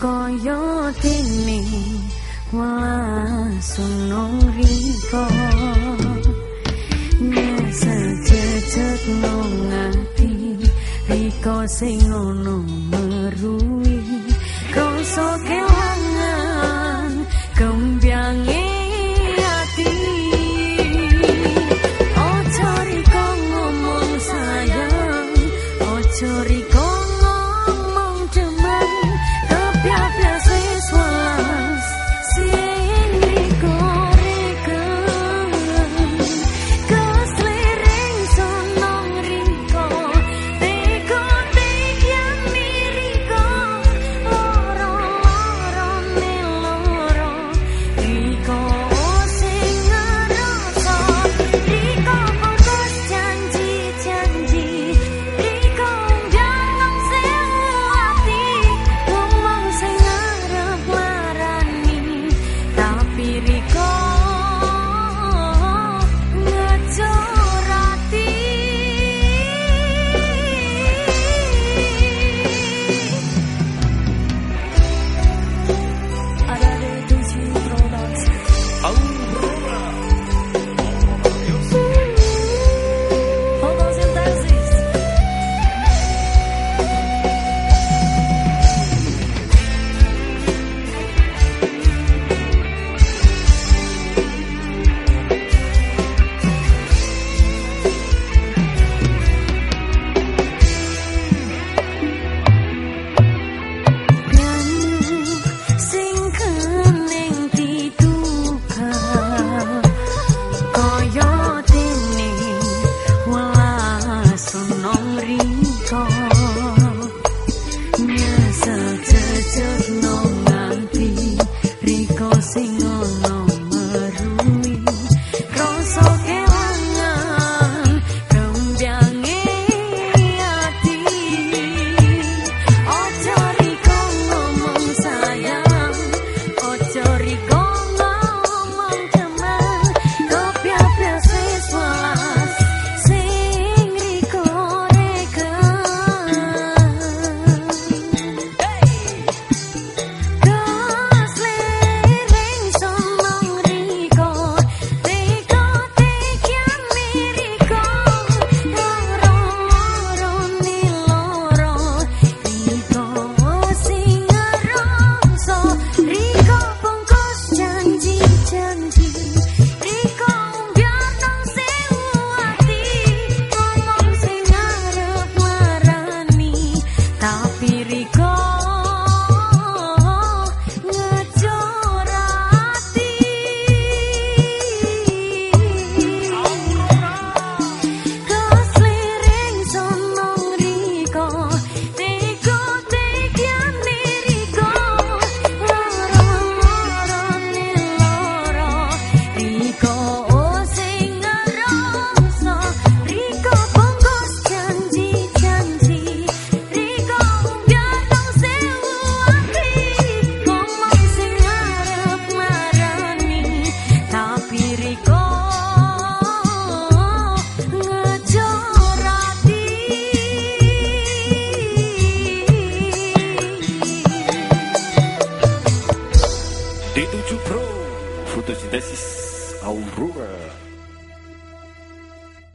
kaya kene wasunong riko Nyasa jejak ngati Riko sing ono merui Kroso kelangan Pro Fotosintesis Aurora